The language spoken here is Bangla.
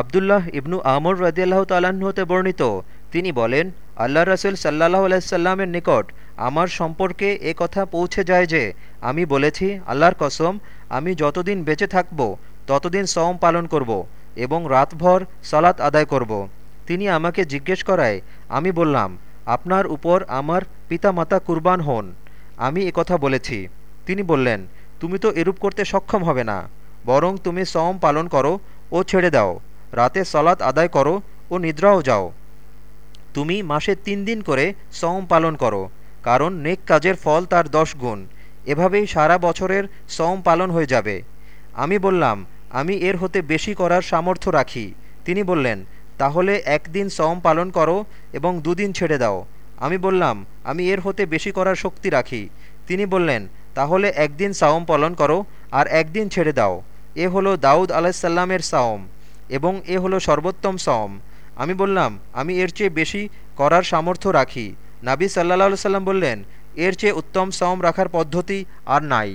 আবদুল্লাহ ইবনু আমর তাল্লাহ্ন হতে বর্ণিত। তিনি বলেন আল্লাহ রসুল সাল্লাহ আলাইসাল্লামের নিকট আমার সম্পর্কে এ কথা পৌঁছে যায় যে, আমি বলেছি, আল্লাহর কসম, আমি যতদিন বেঁচে থাকব, ততদিন সওম পালন করব এবং রাতভর সলাৎ আদায় করব। তিনি আমাকে জিজ্ঞেস করায়, আমি বললাম, আপনার উপর আমার পিতামাতা কুরবান হন। আমি কথা বলেছি। তিনি বললেন, তুমি তো এরূপ করতে সক্ষম হবে না, বরং তুমি সওম পালন করো ও ছেড়ে দাও। রাতে সলাৎ আদায় করো ও নিদ্রাও যাও। তুমি মাসে তিন দিন করে সওম পালন করো, কারণ নেক কাজের ফল তার দশ গুণ। এভাবেই সারা বছরের সওম পালন হয়ে যাবে। আমি বললাম, আমি এর হতে বেশি করার সামর্থ্য রাখি। তিনি বললেন, তাহলে একদিন সওম পালন করো এবং দুদিন ছেড়ে দাও। আমি বললাম, আমি এর হতে বেশি করার শক্তি রাখি। তিনি বললেন, তাহলে একদিন সাওম পালন করো আর একদিন ছেড়ে দাও। এ হলো দাউদ আলাহিসাল্লামের সাওম। এবং এ হলো সর্বোত্তম সম আমি বললাম, আমি এর চেয়ে বেশি করার সামর্থ্য রাখি। নাবি সাল্লাহ সাল্লাম বললেন, এর চেয়ে উত্তম সম রাখার পদ্ধতি আর নাই।